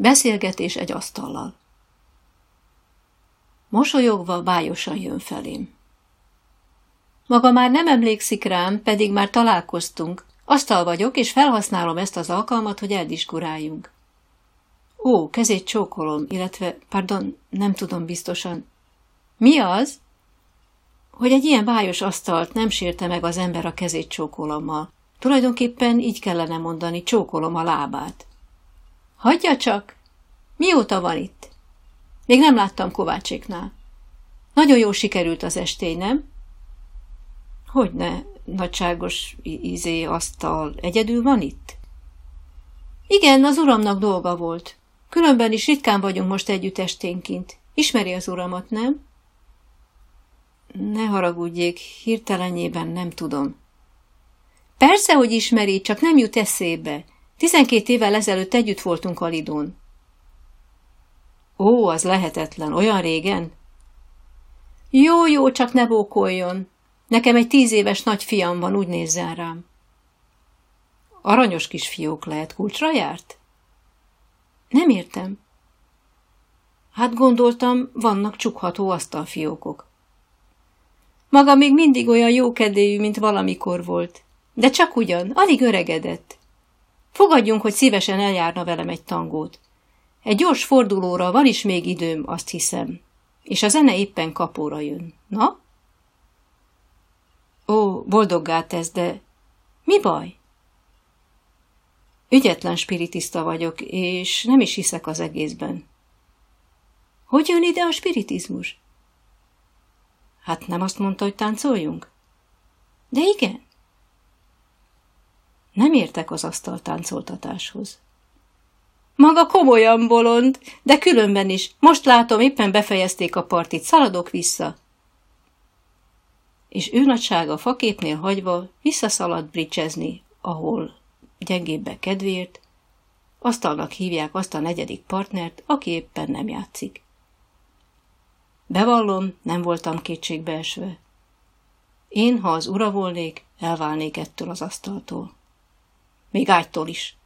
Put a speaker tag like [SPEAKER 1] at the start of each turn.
[SPEAKER 1] Beszélgetés egy asztallal. Mosolyogva bájosan jön felém. Maga már nem emlékszik rám, pedig már találkoztunk. Asztal vagyok, és felhasználom ezt az alkalmat, hogy eldiskuráljunk. Ó, kezét csókolom, illetve, pardon, nem tudom biztosan. Mi az? Hogy egy ilyen bájos asztalt nem sérte meg az ember a kezét csókolommal. Tulajdonképpen így kellene mondani, csókolom a lábát. Hagyja csak! Mióta van itt? Még nem láttam Kovácséknál. Nagyon jó sikerült az estény, nem? Hogyne, nagyságos izé asztal egyedül van itt? Igen, az uramnak dolga volt. Különben is ritkán vagyunk most együtt esténként. Ismeri az uramat, nem? Ne haragudjék, hirtelenjében nem tudom. Persze, hogy ismeri, csak nem jut eszébe. Tizenkét évvel ezelőtt együtt voltunk a Lidón. Ó, az lehetetlen, olyan régen? Jó, jó, csak ne bókoljon. Nekem egy tíz éves nagyfiam van, úgy nézzen rám. Aranyos kis fiók lehet, kulcsra járt? Nem értem. Hát gondoltam, vannak csukható asztalfiókok. Maga még mindig olyan jókedélyű, mint valamikor volt. De csak ugyan, alig öregedett. Fogadjunk, hogy szívesen eljárna velem egy tangót. Egy gyors fordulóra van is még időm, azt hiszem. És a zene éppen kapóra jön. Na? Ó, boldoggá tesz, de mi baj? Ügyetlen spiritista vagyok, és nem is hiszek az egészben. Hogy jön ide a spiritizmus? Hát nem azt mondta, hogy táncoljunk? De igen. Nem értek az asztaltáncoltatáshoz. Maga komolyan bolond, de különben is. Most látom, éppen befejezték a partit, szaladok vissza. És ő nagysága faképnél hagyva visszaszalad bricsezni, ahol gyengébbek kedvéért, asztalnak hívják azt a negyedik partnert, aki éppen nem játszik. Bevallom, nem voltam kétségbeesve. Én, ha az ura volnék, elválnék ettől az asztaltól. Még ágytól is.